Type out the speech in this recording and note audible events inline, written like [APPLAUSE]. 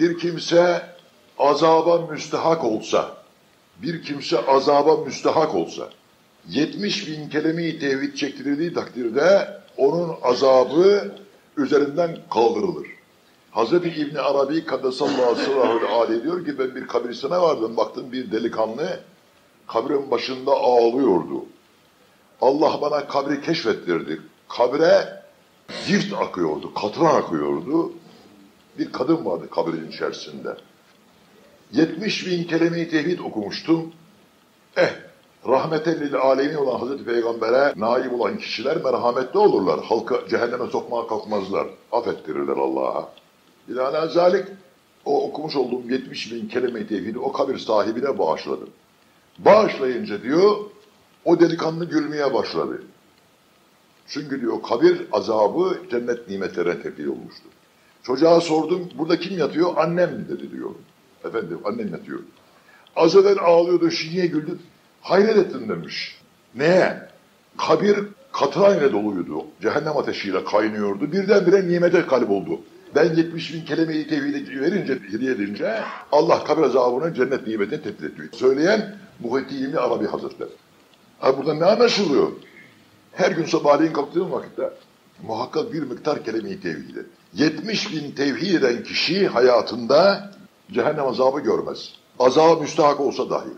bir kimse azaba müstehak olsa, bir kimse azaba müstehak olsa, 70 bin kelime-i tevhid çektirildiği takdirde onun azabı üzerinden kaldırılır. Hazreti İbni Arabi Kaddesallahu aleyhi [LAUGHS] diyor ki ben bir kabristana vardım baktım bir delikanlı kabrin başında ağlıyordu. Allah bana kabri keşfettirdi. Kabre zift akıyordu, katran akıyordu. Bir kadın vardı kabrin içerisinde. 70 bin kelime-i tevhid okumuştum. Eh, rahmeten lil alemin olan Hazreti Peygamber'e naib olan kişiler merhametli olurlar. Halkı cehenneme sokmaya kalkmazlar. Affettirirler Allah'a. Binaenaleyh zalik o okumuş olduğum 70 bin kelime-i tevhidi o kabir sahibine bağışladım. Bağışlayınca diyor o delikanlı gülmeye başladı. Çünkü diyor kabir azabı cennet nimetlerine tebdil olmuştu. Çocuğa sordum burada kim yatıyor? Annem dedi diyor. Efendim annem yatıyor. Az evvel ağlıyordu şimdi niye güldün? Hayret ettin demiş. Neye? Kabir katran doluydu. Cehennem ateşiyle kaynıyordu. Birdenbire nimete kalp oldu. Ben 70 bin kelime-i tevhidi verince, hediye edince Allah kabir azabının cennet nimetini tebdil ediyor. Söyleyen Muhittin Arabi Hazretleri. Ha burada ne anlaşılıyor? Her gün sabahleyin kalktığım vakitte muhakkak bir miktar kelime-i tevhid et. 70 bin tevhid eden kişi hayatında cehennem azabı görmez. Azaba müstahak olsa dahi.